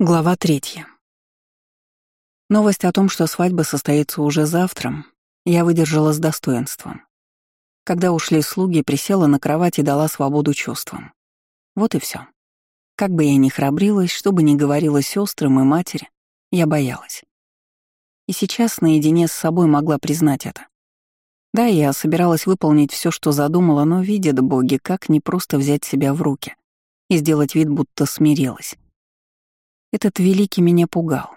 Глава третья. Новость о том, что свадьба состоится уже завтра, я выдержала с достоинством. Когда ушли слуги, присела на кровать и дала свободу чувствам. Вот и все. Как бы я ни храбрилась, что бы ни говорила сестрам и матери, я боялась. И сейчас наедине с собой могла признать это. Да, я собиралась выполнить все, что задумала, но видят боги, как не просто взять себя в руки и сделать вид, будто смирилась. Этот великий меня пугал.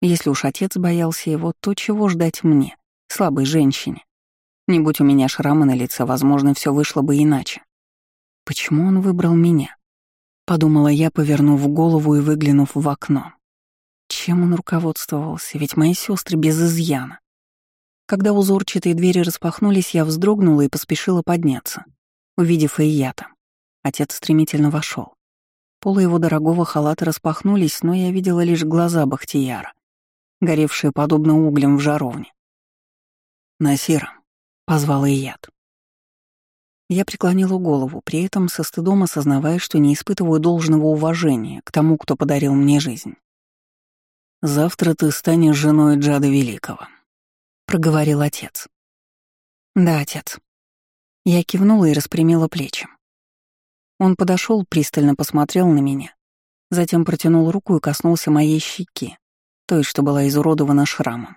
Если уж отец боялся его, то чего ждать мне, слабой женщине? Не будь у меня шрама на лице, возможно, все вышло бы иначе. Почему он выбрал меня? Подумала я, повернув голову и выглянув в окно. Чем он руководствовался, ведь мои сестры без изъяна. Когда узорчатые двери распахнулись, я вздрогнула и поспешила подняться, увидев там. Отец стремительно вошел. Полы его дорогого халата распахнулись, но я видела лишь глаза Бахтияра, горевшие подобно углям в жаровне. «Насира», — позвала Ияд. Я преклонила голову, при этом со стыдом осознавая, что не испытываю должного уважения к тому, кто подарил мне жизнь. «Завтра ты станешь женой Джада Великого», — проговорил отец. «Да, отец». Я кивнула и распрямила плечи. Он подошел, пристально посмотрел на меня, затем протянул руку и коснулся моей щеки, той, что была изуродована шрамом.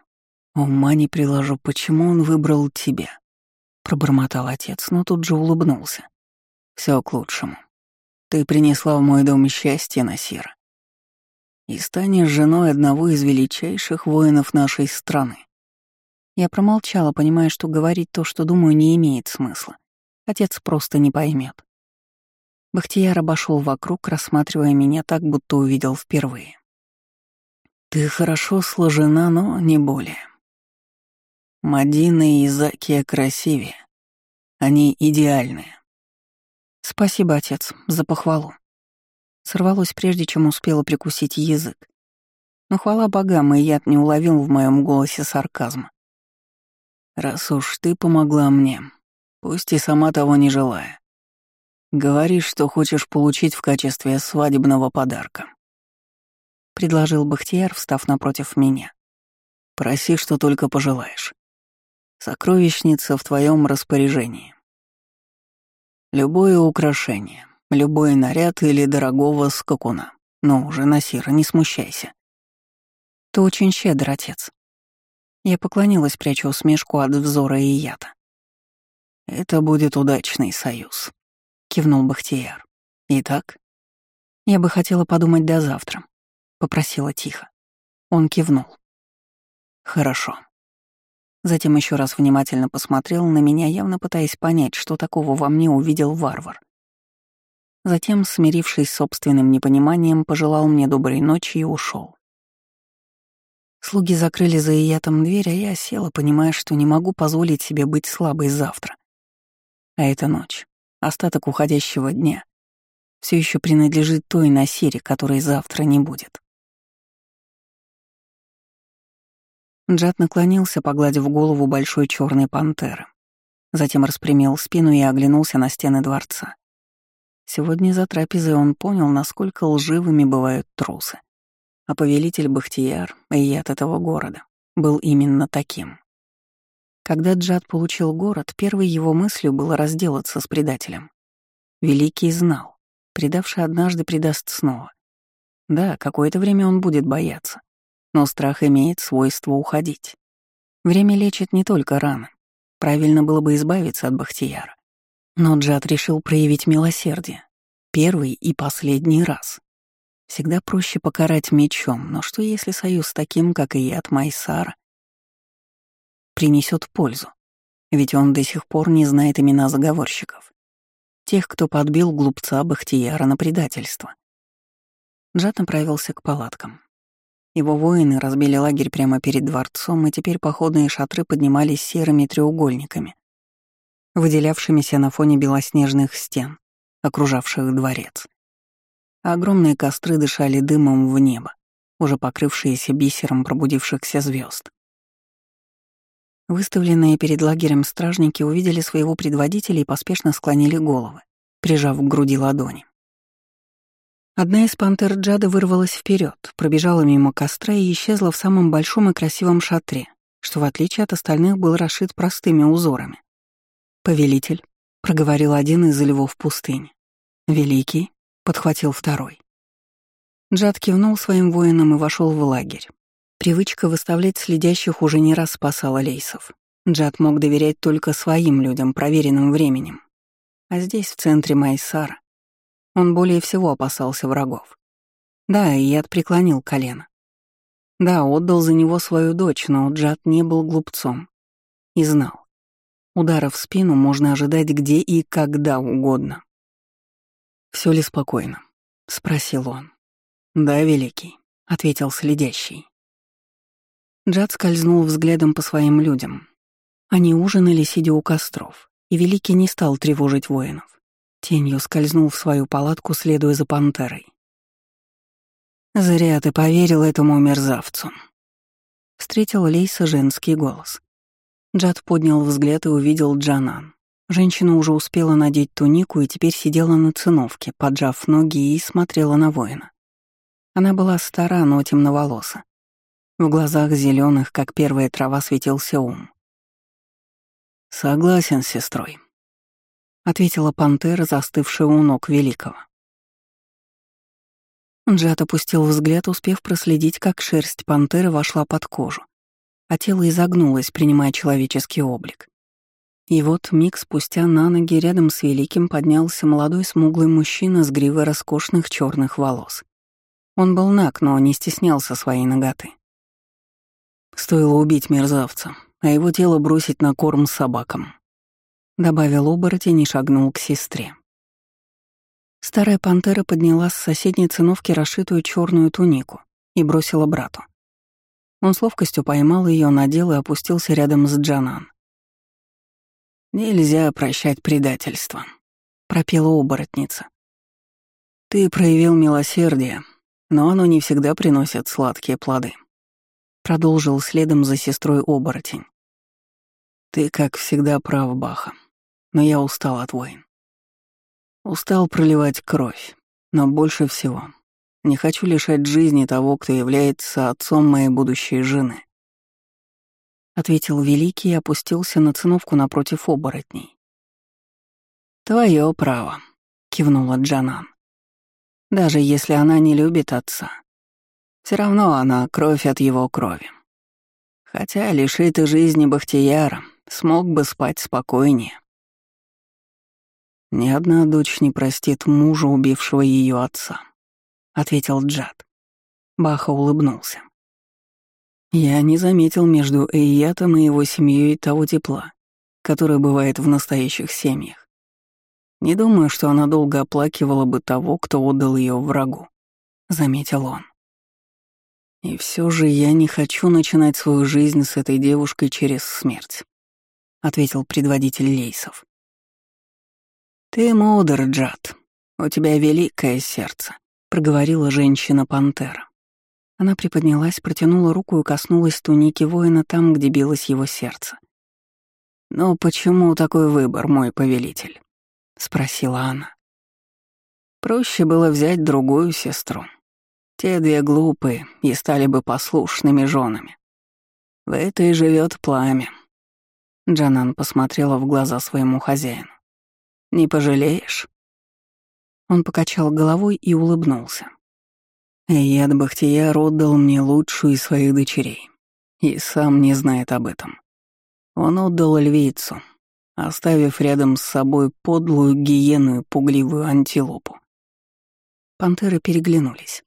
«Ума не приложу, почему он выбрал тебя?» — пробормотал отец, но тут же улыбнулся. Все к лучшему. Ты принесла в мой дом счастье, Насира. И станешь женой одного из величайших воинов нашей страны. Я промолчала, понимая, что говорить то, что думаю, не имеет смысла. Отец просто не поймет. Бахтияр обошел вокруг, рассматривая меня так, будто увидел впервые. «Ты хорошо сложена, но не более. Мадина и Закия красивее. Они идеальные». «Спасибо, отец, за похвалу». Сорвалось, прежде чем успела прикусить язык. Но хвала богам, и яд не уловил в моем голосе сарказма. «Раз уж ты помогла мне, пусть и сама того не желая, Говори, что хочешь получить в качестве свадебного подарка. Предложил Бахтияр, встав напротив меня. Проси, что только пожелаешь. Сокровищница в твоем распоряжении. Любое украшение, любой наряд или дорогого скакуна. Ну уже, Насира, не смущайся. Ты очень щедр, отец. Я поклонилась, пряча усмешку от взора и ята. Это будет удачный союз кивнул Бахтияр. Итак, я бы хотела подумать до завтра, попросила тихо. Он кивнул. Хорошо. Затем еще раз внимательно посмотрел на меня, явно пытаясь понять, что такого во мне увидел варвар. Затем, смирившись с собственным непониманием, пожелал мне доброй ночи и ушел. Слуги закрыли за Иятом дверь, а я села, понимая, что не могу позволить себе быть слабой завтра. А эта ночь остаток уходящего дня, все еще принадлежит той Насире, которой завтра не будет. Джад наклонился, погладив голову большой черной пантеры. Затем распрямил спину и оглянулся на стены дворца. Сегодня за трапезой он понял, насколько лживыми бывают трусы. А повелитель Бахтияр, яд этого города, был именно таким. Когда Джад получил город, первой его мыслью было разделаться с предателем. Великий знал, предавший однажды предаст снова. Да, какое-то время он будет бояться, но страх имеет свойство уходить. Время лечит не только раны. Правильно было бы избавиться от Бахтияра. Но Джад решил проявить милосердие. Первый и последний раз. Всегда проще покарать мечом, но что если союз с таким, как и от Майсара, принесет пользу. Ведь он до сих пор не знает имена заговорщиков. Тех, кто подбил глупца Бахтияра на предательство. Джад направился к палаткам. Его воины разбили лагерь прямо перед дворцом, и теперь походные шатры поднимались серыми треугольниками, выделявшимися на фоне белоснежных стен, окружавших дворец. А огромные костры дышали дымом в небо, уже покрывшиеся бисером пробудившихся звезд. Выставленные перед лагерем стражники увидели своего предводителя и поспешно склонили головы, прижав к груди ладони. Одна из пантер Джада вырвалась вперед, пробежала мимо костра и исчезла в самом большом и красивом шатре, что в отличие от остальных был расшит простыми узорами. «Повелитель», — проговорил один из львов пустыни. «Великий», — подхватил второй. Джад кивнул своим воинам и вошел в лагерь. Привычка выставлять следящих уже не раз спасала лейсов. Джад мог доверять только своим людям, проверенным временем. А здесь, в центре Майсара, он более всего опасался врагов. Да, и яд преклонил колено. Да, отдал за него свою дочь, но Джад не был глупцом. И знал. Удара в спину можно ожидать где и когда угодно. Все ли спокойно?» — спросил он. «Да, Великий», — ответил следящий. Джад скользнул взглядом по своим людям. Они ужинали, сидя у костров, и Великий не стал тревожить воинов. Тенью скользнул в свою палатку, следуя за пантерой. «Зря ты поверил этому мерзавцу», — встретил Лейса женский голос. Джад поднял взгляд и увидел Джанан. Женщина уже успела надеть тунику и теперь сидела на циновке, поджав ноги и смотрела на воина. Она была стара, но темноволоса. В глазах зеленых, как первая трава, светился ум. «Согласен с сестрой», — ответила пантера, застывшая у ног Великого. Джад опустил взгляд, успев проследить, как шерсть пантеры вошла под кожу, а тело изогнулось, принимая человеческий облик. И вот миг спустя на ноги рядом с Великим поднялся молодой смуглый мужчина с гривой роскошных черных волос. Он был наг, но не стеснялся своей ноготы. Стоило убить мерзавца, а его тело бросить на корм собакам. Добавил оборотень и шагнул к сестре. Старая пантера подняла с соседней циновки расшитую черную тунику и бросила брату. Он с ловкостью поймал ее, надел и опустился рядом с Джанан. «Нельзя прощать предательство», — пропела оборотница. «Ты проявил милосердие, но оно не всегда приносит сладкие плоды. Продолжил следом за сестрой оборотень. Ты, как всегда, прав, Баха, но я устал от войн. Устал проливать кровь, но больше всего не хочу лишать жизни того, кто является отцом моей будущей жены. Ответил Великий и опустился на циновку напротив оборотней. «Твое право», — кивнула Джанан даже если она не любит отца. Все равно она кровь от его крови. Хотя лишит и жизни Бахтияра, смог бы спать спокойнее. «Ни одна дочь не простит мужа, убившего ее отца», — ответил Джад. Баха улыбнулся. Я не заметил между Эйятом и его семьей того тепла, которое бывает в настоящих семьях. Не думаю, что она долго оплакивала бы того, кто отдал ее врагу, заметил он. И все же я не хочу начинать свою жизнь с этой девушкой через смерть, ответил предводитель лейсов. Ты мудр, Джад. У тебя великое сердце, проговорила женщина-пантера. Она приподнялась, протянула руку и коснулась туники воина там, где билось его сердце. «Но почему такой выбор, мой повелитель?» — спросила она. Проще было взять другую сестру. Те две глупые и стали бы послушными женами. В этой живет пламя. Джанан посмотрела в глаза своему хозяину. «Не пожалеешь?» Он покачал головой и улыбнулся. Эйяд Бахтияр отдал мне лучшую из своих дочерей. И сам не знает об этом. Он отдал львицу, оставив рядом с собой подлую гиену и пугливую антилопу. Пантеры переглянулись.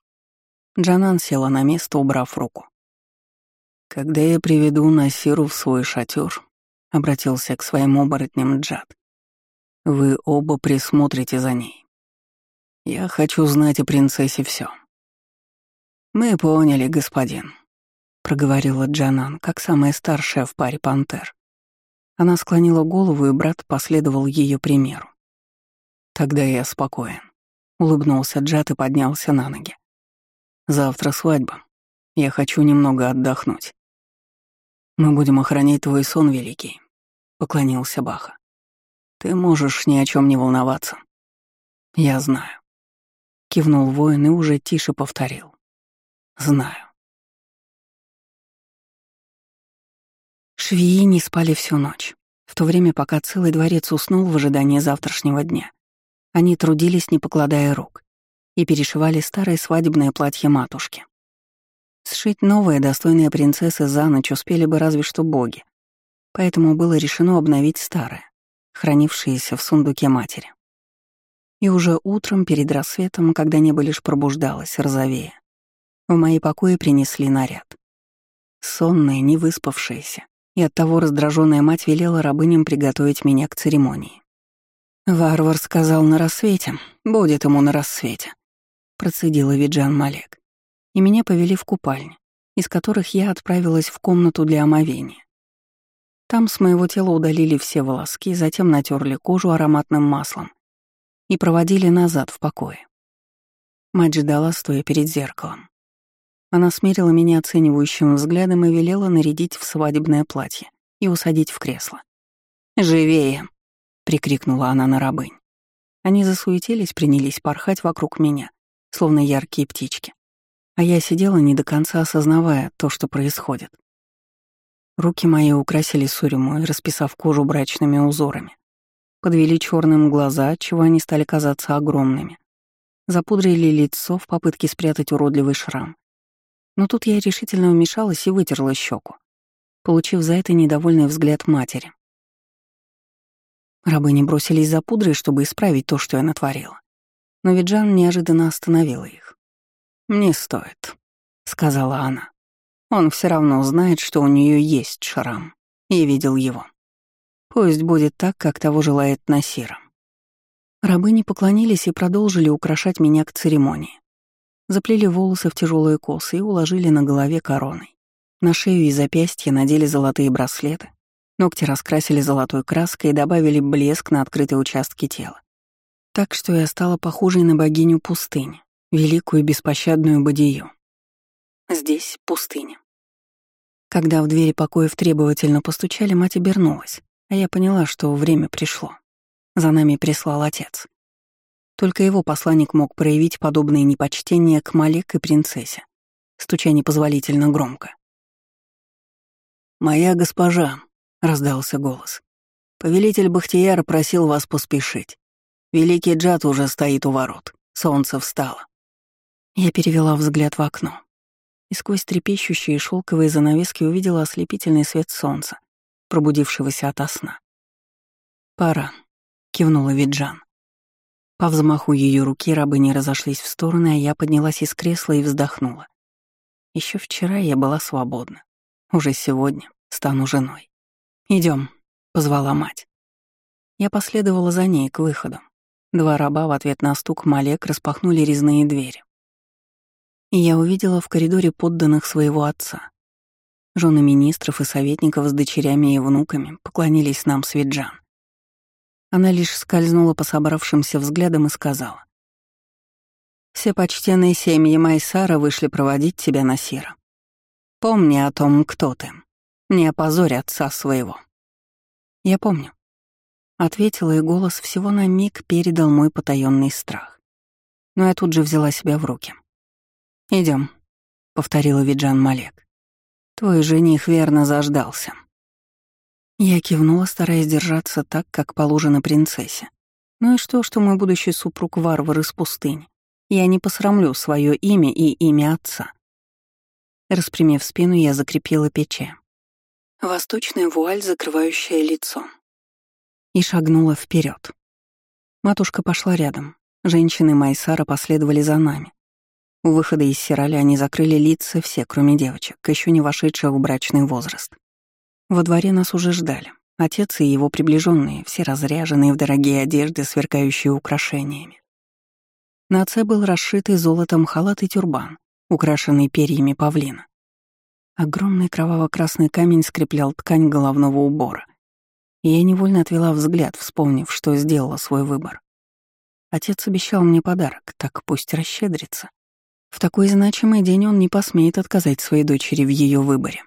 Джанан села на место, убрав руку. «Когда я приведу Насиру в свой шатер, обратился к своим оборотням Джад, — «вы оба присмотрите за ней. Я хочу знать о принцессе все. «Мы поняли, господин», — проговорила Джанан, как самая старшая в паре пантер. Она склонила голову, и брат последовал ее примеру. «Тогда я спокоен», — улыбнулся Джад и поднялся на ноги. «Завтра свадьба. Я хочу немного отдохнуть. Мы будем охранять твой сон, Великий», — поклонился Баха. «Ты можешь ни о чем не волноваться. Я знаю». — кивнул воин и уже тише повторил. «Знаю». Швеи не спали всю ночь, в то время пока целый дворец уснул в ожидании завтрашнего дня. Они трудились, не покладая рук, и перешивали старое свадебное платье матушки. Сшить новое, достойное принцессы за ночь успели бы разве что боги, поэтому было решено обновить старое, хранившееся в сундуке матери. И уже утром, перед рассветом, когда небо лишь пробуждалось, розовее, в мои покои принесли наряд. Сонная, не выспавшаяся, и оттого раздраженная мать велела рабыням приготовить меня к церемонии. «Варвар сказал на рассвете, будет ему на рассвете», — процедила Виджан Малек. И меня повели в купальню, из которых я отправилась в комнату для омовения. Там с моего тела удалили все волоски, затем натерли кожу ароматным маслом и проводили назад в покое. Мать ждала, стоя перед зеркалом. Она смерила меня оценивающим взглядом и велела нарядить в свадебное платье и усадить в кресло. «Живее!» — прикрикнула она на рабынь. Они засуетились, принялись порхать вокруг меня, словно яркие птички. А я сидела, не до конца осознавая то, что происходит. Руки мои украсили сурему, расписав кожу брачными узорами. Подвели черным глаза, чего они стали казаться огромными. Запудрили лицо в попытке спрятать уродливый шрам. Но тут я решительно вмешалась и вытерла щеку, получив за это недовольный взгляд матери. Рабыни бросились за пудрой, чтобы исправить то, что я натворила. Но Виджан неожиданно остановила их. «Не стоит», — сказала она. «Он все равно знает, что у нее есть шрам. и видел его. Пусть будет так, как того желает Насира». Рабыни поклонились и продолжили украшать меня к церемонии. Заплели волосы в тяжелые косы и уложили на голове короной. На шею и запястье надели золотые браслеты, ногти раскрасили золотой краской и добавили блеск на открытые участки тела. Так что я стала похожей на богиню пустыни, великую беспощадную Бадию. Здесь пустыня. Когда в двери покоев требовательно постучали, мать обернулась, а я поняла, что время пришло. За нами прислал отец. Только его посланник мог проявить подобное непочтение к Малек и принцессе, стуча непозволительно громко. «Моя госпожа», — раздался голос, — «повелитель Бахтияр просил вас поспешить. Великий Джат уже стоит у ворот, солнце встало». Я перевела взгляд в окно и сквозь трепещущие шелковые занавески увидела ослепительный свет солнца, пробудившегося ото сна. «Пора», — кивнула Виджан. По взмаху ее руки рабыни разошлись в стороны, а я поднялась из кресла и вздохнула. Еще вчера я была свободна. Уже сегодня стану женой. Идем, позвала мать. Я последовала за ней к выходу. Два раба в ответ на стук Малек распахнули резные двери. И я увидела в коридоре подданных своего отца. Жены министров и советников с дочерями и внуками поклонились нам с Виджан. Она лишь скользнула по собравшимся взглядам и сказала. «Все почтенные семьи Майсара вышли проводить тебя, Насира. Помни о том, кто ты. Не опозорь отца своего». «Я помню», — ответила, и голос всего на миг передал мой потаённый страх. Но я тут же взяла себя в руки. Идем, повторила Виджан Малек. «Твой жених верно заждался». Я кивнула, стараясь держаться так, как положено принцессе. Ну и что, что мой будущий супруг варвар из пустыни? Я не посрамлю свое имя и имя отца. Распрямив спину, я закрепила печи. Восточная вуаль, закрывающая лицо. И шагнула вперед. Матушка пошла рядом. Женщины Майсара последовали за нами. У выхода из Сираля они закрыли лица все, кроме девочек, еще не вошедших в брачный возраст. Во дворе нас уже ждали. Отец и его приближенные, все разряженные в дорогие одежды, сверкающие украшениями. На отце был расшитый золотом халат и тюрбан, украшенный перьями павлина. Огромный кроваво-красный камень скреплял ткань головного убора. Я невольно отвела взгляд, вспомнив, что сделала свой выбор. Отец обещал мне подарок, так пусть расщедрится. В такой значимый день он не посмеет отказать своей дочери в ее выборе.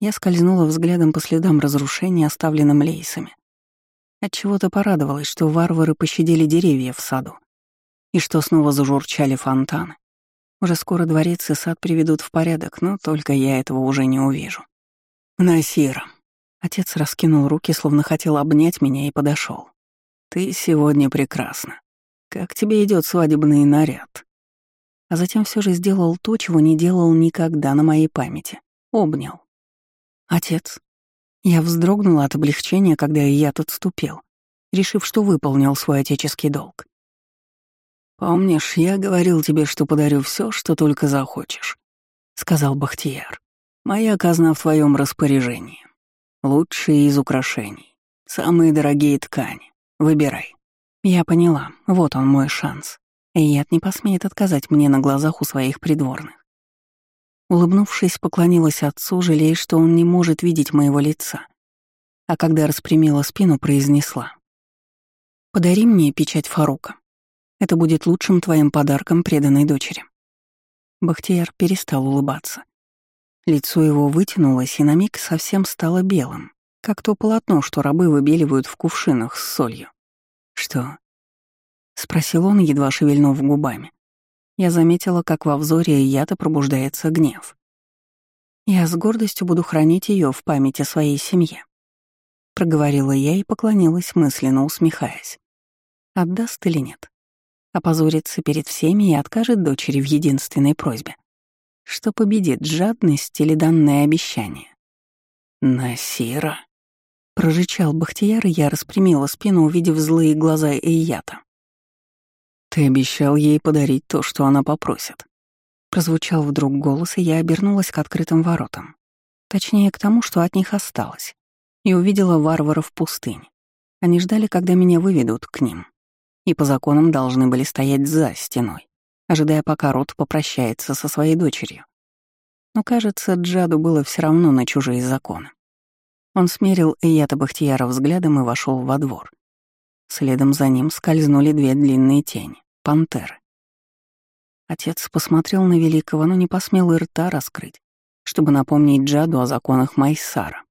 Я скользнула взглядом по следам разрушения, оставленным лейсами. Отчего-то порадовалась, что варвары пощадили деревья в саду. и что снова зажурчали фонтаны. Уже скоро дворец и сад приведут в порядок, но только я этого уже не увижу. Насира. Отец раскинул руки, словно хотел обнять меня, и подошел. Ты сегодня прекрасна. Как тебе идет свадебный наряд? А затем все же сделал то, чего не делал никогда на моей памяти. Обнял. Отец. Я вздрогнула от облегчения, когда я тут ступил, решив, что выполнил свой отеческий долг. «Помнишь, я говорил тебе, что подарю все, что только захочешь», — сказал Бахтияр. «Моя казна в твоем распоряжении. Лучшие из украшений, самые дорогие ткани. Выбирай». Я поняла, вот он мой шанс. Эйят не посмеет отказать мне на глазах у своих придворных. Улыбнувшись, поклонилась отцу, жалея, что он не может видеть моего лица. А когда распрямила спину, произнесла. «Подари мне печать Фарука. Это будет лучшим твоим подарком преданной дочери». Бахтияр перестал улыбаться. Лицо его вытянулось и на миг совсем стало белым, как то полотно, что рабы выбеливают в кувшинах с солью. «Что?» — спросил он, едва шевельнув губами. Я заметила, как во взоре Ията пробуждается гнев. «Я с гордостью буду хранить ее в памяти своей семье», — проговорила я и поклонилась, мысленно усмехаясь. Отдаст или нет? опозорится перед всеми и откажет дочери в единственной просьбе. Что победит, жадность или данное обещание? «Насира!» — прорычал Бахтияр, и я распрямила спину, увидев злые глаза Эйята. «Ты обещал ей подарить то, что она попросит». Прозвучал вдруг голос, и я обернулась к открытым воротам. Точнее, к тому, что от них осталось. И увидела варваров в пустыне. Они ждали, когда меня выведут к ним и по законам должны были стоять за стеной, ожидая, пока Рот попрощается со своей дочерью. Но, кажется, Джаду было все равно на чужие законы. Он смерил Эята Бахтияра взглядом и вошел во двор. Следом за ним скользнули две длинные тени — пантеры. Отец посмотрел на Великого, но не посмел и рта раскрыть, чтобы напомнить Джаду о законах Майсара.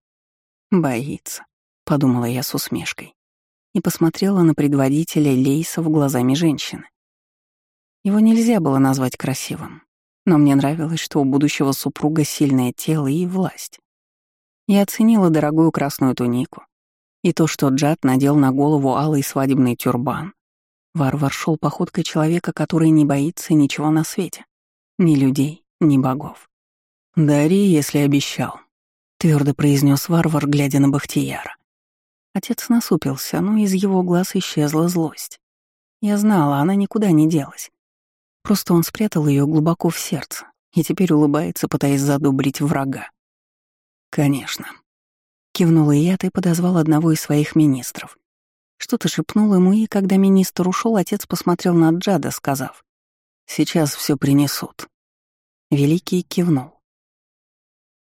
«Боится», — подумала я с усмешкой и посмотрела на предводителя Лейсов глазами женщины. Его нельзя было назвать красивым, но мне нравилось, что у будущего супруга сильное тело и власть. Я оценила дорогую красную тунику и то, что Джад надел на голову алый свадебный тюрбан. Варвар шел походкой человека, который не боится ничего на свете. Ни людей, ни богов. «Дари, если обещал», — твердо произнес варвар, глядя на Бахтияра. Отец насупился, но из его глаз исчезла злость. Я знала, она никуда не делась. Просто он спрятал ее глубоко в сердце и теперь улыбается, пытаясь задобрить врага. «Конечно». Кивнула я, и подозвал одного из своих министров. Что-то шепнул ему, и когда министр ушел, отец посмотрел на Джада, сказав, «Сейчас все принесут». Великий кивнул.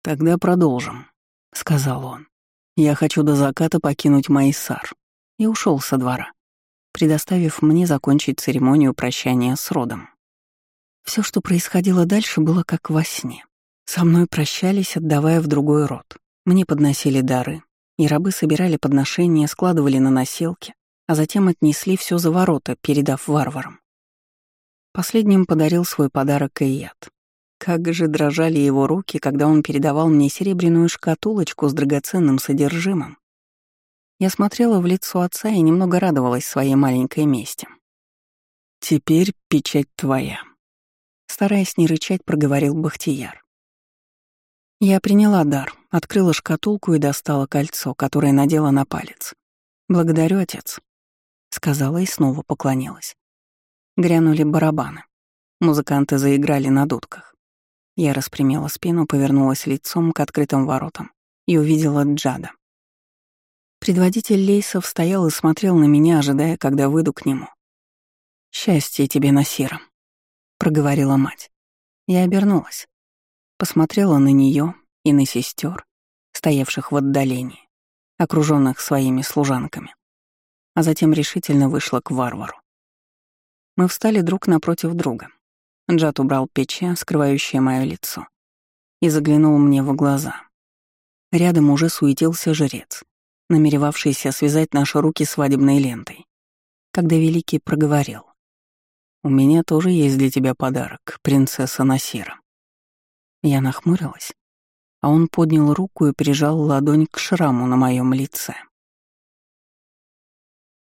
«Тогда продолжим», — сказал он. Я хочу до заката покинуть Майсар. И ушел со двора, предоставив мне закончить церемонию прощания с родом. Все, что происходило дальше, было как во сне. Со мной прощались, отдавая в другой род. Мне подносили дары, и рабы собирали подношения, складывали на носилки, а затем отнесли все за ворота, передав варварам. Последним подарил свой подарок Ияд. Как же дрожали его руки, когда он передавал мне серебряную шкатулочку с драгоценным содержимым. Я смотрела в лицо отца и немного радовалась своей маленькой мести. «Теперь печать твоя», — стараясь не рычать, проговорил Бахтияр. Я приняла дар, открыла шкатулку и достала кольцо, которое надела на палец. «Благодарю, отец», — сказала и снова поклонилась. Грянули барабаны. Музыканты заиграли на дудках. Я распрямила спину, повернулась лицом к открытым воротам и увидела Джада. Предводитель Лейсов стоял и смотрел на меня, ожидая, когда выйду к нему. «Счастье тебе, Насира», — проговорила мать. Я обернулась, посмотрела на нее и на сестер, стоявших в отдалении, окруженных своими служанками, а затем решительно вышла к варвару. Мы встали друг напротив друга, Джад убрал печи, скрывающее мое лицо, и заглянул мне в глаза. Рядом уже суетился жрец, намеревавшийся связать наши руки свадебной лентой, когда Великий проговорил. У меня тоже есть для тебя подарок, принцесса Насира». Я нахмурилась, а он поднял руку и прижал ладонь к шраму на моем лице.